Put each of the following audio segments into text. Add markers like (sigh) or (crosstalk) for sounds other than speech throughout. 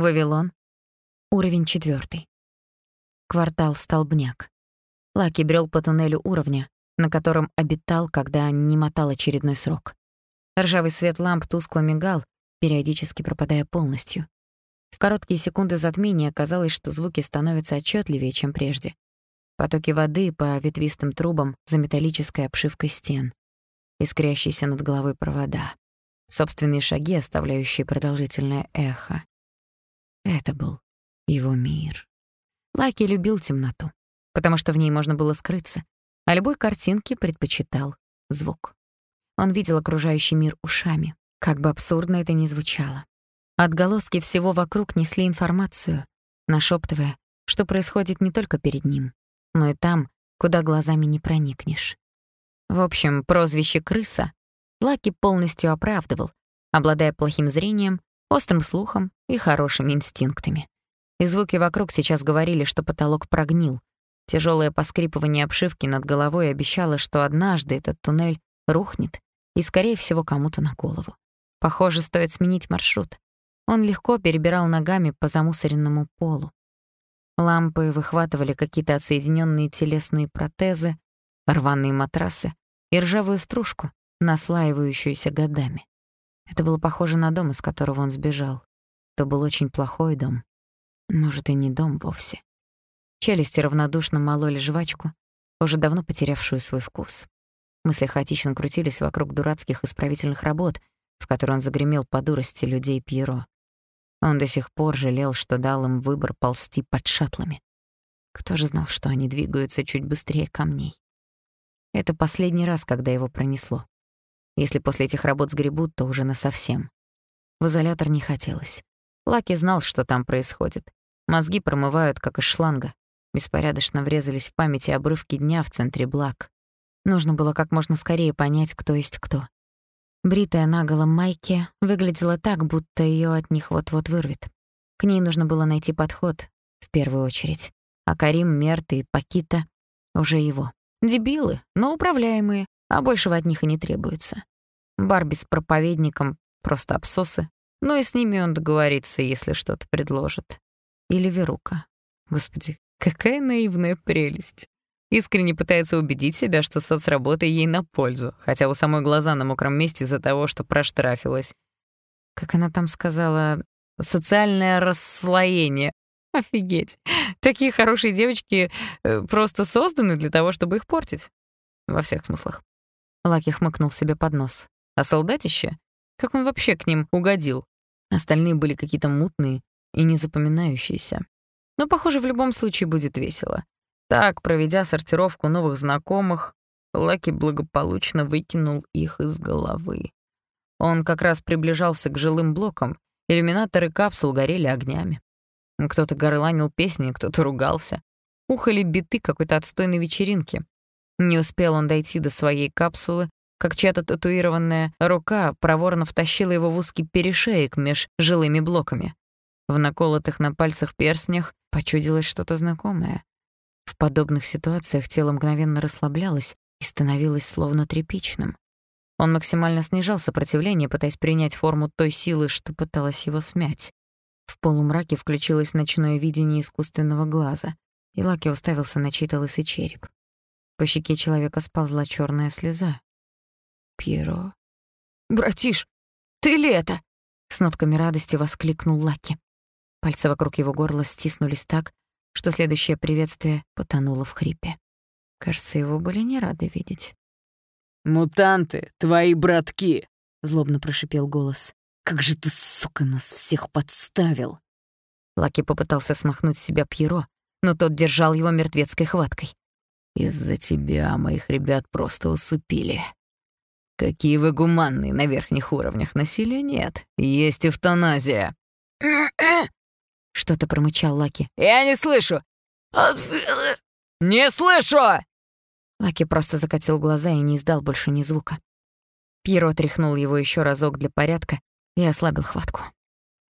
Вавилон. Уровень четвертый. Квартал Столбняк. Лаки брел по туннелю уровня, на котором обитал, когда не мотал очередной срок. Ржавый свет ламп тускло мигал, периодически пропадая полностью. В короткие секунды затмения казалось, что звуки становятся отчетливее, чем прежде. Потоки воды по ветвистым трубам за металлической обшивкой стен. Искрящиеся над головой провода. Собственные шаги, оставляющие продолжительное эхо. Это был его мир. Лаки любил темноту, потому что в ней можно было скрыться, а любой картинке предпочитал звук. Он видел окружающий мир ушами, как бы абсурдно это ни звучало. Отголоски всего вокруг несли информацию, нашептывая, что происходит не только перед ним, но и там, куда глазами не проникнешь. В общем, прозвище «крыса» Лаки полностью оправдывал, обладая плохим зрением, острым слухом и хорошими инстинктами. И звуки вокруг сейчас говорили, что потолок прогнил. Тяжелое поскрипывание обшивки над головой обещало, что однажды этот туннель рухнет и, скорее всего, кому-то на голову. Похоже, стоит сменить маршрут. Он легко перебирал ногами по замусоренному полу. Лампы выхватывали какие-то отсоединенные телесные протезы, рваные матрасы и ржавую стружку, наслаивающуюся годами. Это было похоже на дом, из которого он сбежал. То был очень плохой дом. Может, и не дом вовсе. Челюсти равнодушно мололи жвачку, уже давно потерявшую свой вкус. Мысли хаотично крутились вокруг дурацких исправительных работ, в которые он загремел по дурости людей Пьеро. Он до сих пор жалел, что дал им выбор ползти под шаттлами. Кто же знал, что они двигаются чуть быстрее камней? Это последний раз, когда его пронесло. Если после этих работ сгребут, то уже насовсем. В изолятор не хотелось. Лаки знал, что там происходит. Мозги промывают, как из шланга. Беспорядочно врезались в памяти обрывки дня в центре благ. Нужно было как можно скорее понять, кто есть кто. Бритая наголо майки выглядела так, будто ее от них вот-вот вырвет. К ней нужно было найти подход, в первую очередь. А Карим, Мерт и Пакита — уже его. Дебилы, но управляемые, а большего от них и не требуется. Барби с проповедником — просто абсосы. Ну и с ними он договорится, если что-то предложит. Или Верука. Господи, какая наивная прелесть искренне пытается убедить себя, что соцработа ей на пользу, хотя у самой глаза на мокром месте из-за того, что проштрафилась. Как она там сказала, социальное расслоение. Офигеть. Такие хорошие девочки э, просто созданы для того, чтобы их портить. Во всех смыслах. Лаки хмыкнул себе под нос. А солдатище? Как он вообще к ним угодил? Остальные были какие-то мутные и незапоминающиеся. Но, похоже, в любом случае будет весело. Так, проведя сортировку новых знакомых, Лаки благополучно выкинул их из головы. Он как раз приближался к жилым блокам, иллюминаторы капсул горели огнями. Кто-то горланил песни, кто-то ругался. Ухали биты какой-то отстойной вечеринки. Не успел он дойти до своей капсулы, как чья-то татуированная рука проворно втащила его в узкий перешеек меж жилыми блоками. В наколотых на пальцах перстнях почудилось что-то знакомое. В подобных ситуациях тело мгновенно расслаблялось и становилось словно тряпичным. Он максимально снижал сопротивление, пытаясь принять форму той силы, что пыталась его смять. В полумраке включилось ночное видение искусственного глаза, и Лаки уставился на чей-то лысый череп. По щеке человека сползла черная слеза. «Пьеро...» «Братиш, ты ли это?» С нотками радости воскликнул Лаки. Пальцы вокруг его горла стиснулись так, что следующее приветствие потонуло в хрипе. Кажется, его были не рады видеть. «Мутанты, твои братки!» — злобно прошипел голос. «Как же ты, сука, нас всех подставил!» Лаки попытался смахнуть с себя Пьеро, но тот держал его мертвецкой хваткой. «Из-за тебя моих ребят просто усыпили. Какие вы гуманные на верхних уровнях. Насилия нет. Есть эвтаназия». Что-то промычал Лаки. «Я не слышу!» «Не слышу!» Лаки просто закатил глаза и не издал больше ни звука. Пьеро тряхнул его еще разок для порядка и ослабил хватку.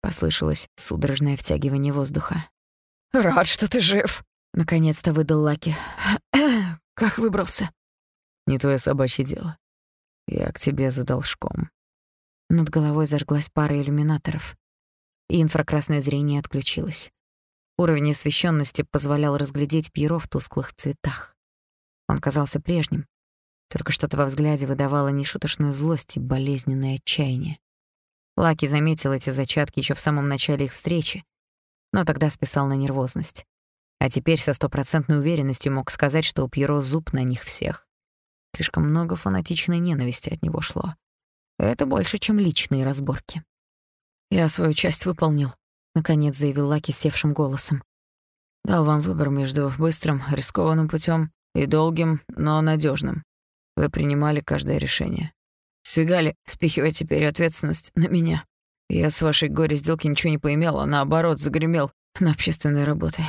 Послышалось судорожное втягивание воздуха. «Рад, что ты жив!» — наконец-то выдал Лаки. (clears throat) «Как выбрался?» «Не твое собачье дело. Я к тебе за должком». Над головой зажглась пара иллюминаторов. и инфракрасное зрение отключилось. Уровень освещенности позволял разглядеть Пьеро в тусклых цветах. Он казался прежним, только что-то во взгляде выдавало нешуточную злость и болезненное отчаяние. Лаки заметил эти зачатки еще в самом начале их встречи, но тогда списал на нервозность. А теперь со стопроцентной уверенностью мог сказать, что у Пьеро зуб на них всех. Слишком много фанатичной ненависти от него шло. Это больше, чем личные разборки. «Я свою часть выполнил», — наконец заявил Лаки севшим голосом. «Дал вам выбор между быстрым, рискованным путем и долгим, но надежным. Вы принимали каждое решение. Сигали спихивая теперь ответственность на меня. Я с вашей горе-сделки ничего не поимел, а наоборот загремел на общественной работе.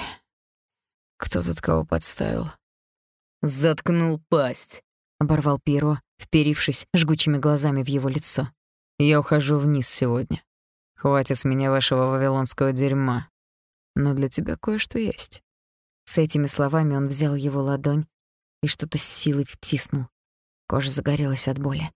Кто тут кого подставил? Заткнул пасть, оборвал Пиро, вперившись жгучими глазами в его лицо. Я ухожу вниз сегодня. Хватит с меня вашего вавилонского дерьма. Но для тебя кое-что есть. С этими словами он взял его ладонь и что-то с силой втиснул. Кожа загорелась от боли.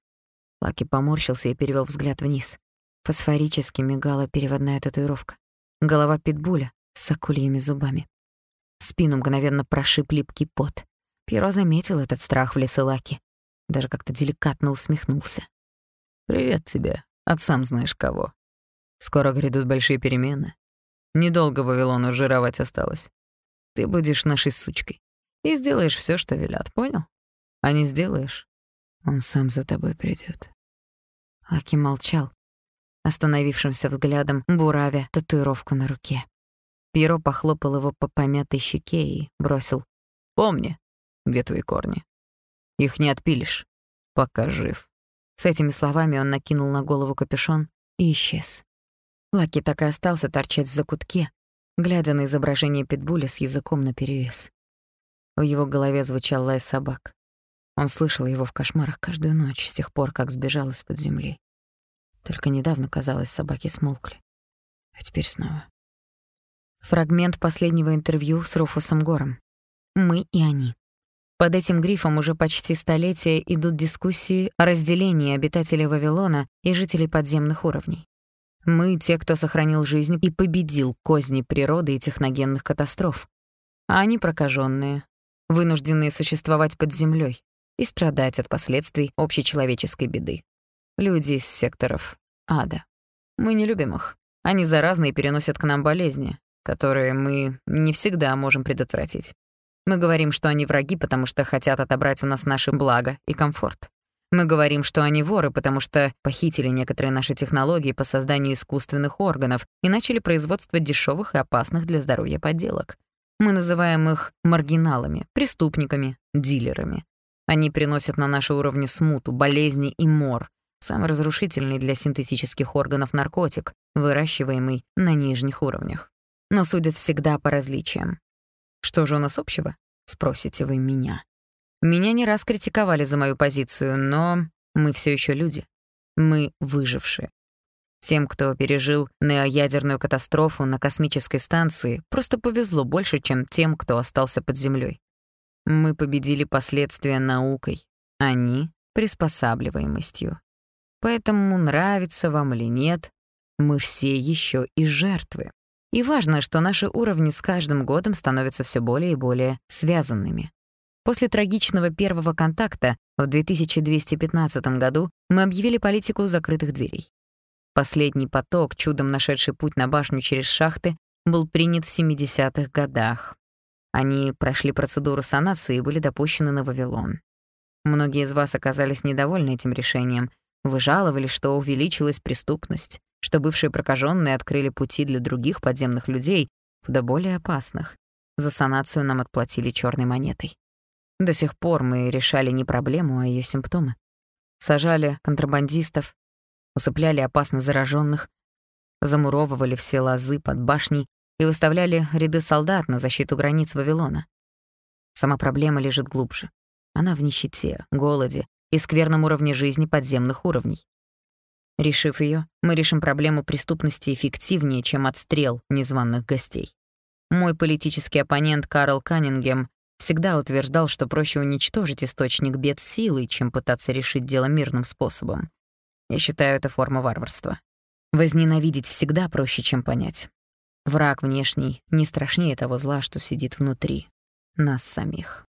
Лаки поморщился и перевел взгляд вниз. Фосфорически мигала переводная татуировка. Голова питбуля с акульями зубами. Спину мгновенно прошиб липкий пот. Пьеро заметил этот страх в лице Лаки. Даже как-то деликатно усмехнулся. «Привет тебе, от сам знаешь кого. Скоро грядут большие перемены. Недолго Вавилону жировать осталось. Ты будешь нашей сучкой и сделаешь все, что велят, понял? А не сделаешь, он сам за тобой придет. Лаки молчал, остановившимся взглядом буравя татуировку на руке. Пьеро похлопал его по помятой щеке и бросил. «Помни, где твои корни. Их не отпилишь, пока жив». С этими словами он накинул на голову капюшон и исчез. Лаки так и остался торчать в закутке, глядя на изображение питбуля с языком наперевес. В его голове звучал лай собак. Он слышал его в кошмарах каждую ночь с тех пор, как сбежал из-под земли. Только недавно, казалось, собаки смолкли. А теперь снова. Фрагмент последнего интервью с Руфусом Гором. «Мы и они». Под этим грифом уже почти столетия идут дискуссии о разделении обитателей Вавилона и жителей подземных уровней. Мы — те, кто сохранил жизнь и победил козни природы и техногенных катастроф. А они прокаженные, вынужденные существовать под землей, и страдать от последствий общечеловеческой беды. Люди из секторов ада. Мы не любим их. Они заразны и переносят к нам болезни, которые мы не всегда можем предотвратить. Мы говорим, что они враги, потому что хотят отобрать у нас наши блага и комфорт. Мы говорим, что они воры, потому что похитили некоторые наши технологии по созданию искусственных органов и начали производство дешевых и опасных для здоровья подделок. Мы называем их маргиналами, преступниками, дилерами. Они приносят на наши уровни смуту, болезни и мор, самый разрушительный для синтетических органов наркотик, выращиваемый на нижних уровнях. Но судят всегда по различиям. Что же у нас общего? Спросите вы меня. Меня не раз критиковали за мою позицию, но мы все еще люди. Мы выжившие. Тем, кто пережил неоядерную катастрофу на космической станции, просто повезло больше, чем тем, кто остался под землей. Мы победили последствия наукой, они — приспосабливаемостью. Поэтому, нравится вам или нет, мы все еще и жертвы. И важно, что наши уровни с каждым годом становятся все более и более связанными. После трагичного первого контакта в 2215 году мы объявили политику закрытых дверей. Последний поток, чудом нашедший путь на башню через шахты, был принят в 70-х годах. Они прошли процедуру санации и были допущены на Вавилон. Многие из вас оказались недовольны этим решением. Вы жаловались, что увеличилась преступность, что бывшие прокаженные открыли пути для других подземных людей, куда более опасных. За санацию нам отплатили черной монетой. До сих пор мы решали не проблему, а ее симптомы. Сажали контрабандистов, усыпляли опасно зараженных, замуровывали все лозы под башней и выставляли ряды солдат на защиту границ Вавилона. Сама проблема лежит глубже. Она в нищете, голоде и скверном уровне жизни подземных уровней. Решив ее, мы решим проблему преступности эффективнее, чем отстрел незваных гостей. Мой политический оппонент Карл Каннингем всегда утверждал, что проще уничтожить источник бед силой, чем пытаться решить дело мирным способом. Я считаю это форма варварства. Возненавидеть всегда проще, чем понять. Враг внешний не страшнее того зла, что сидит внутри нас самих.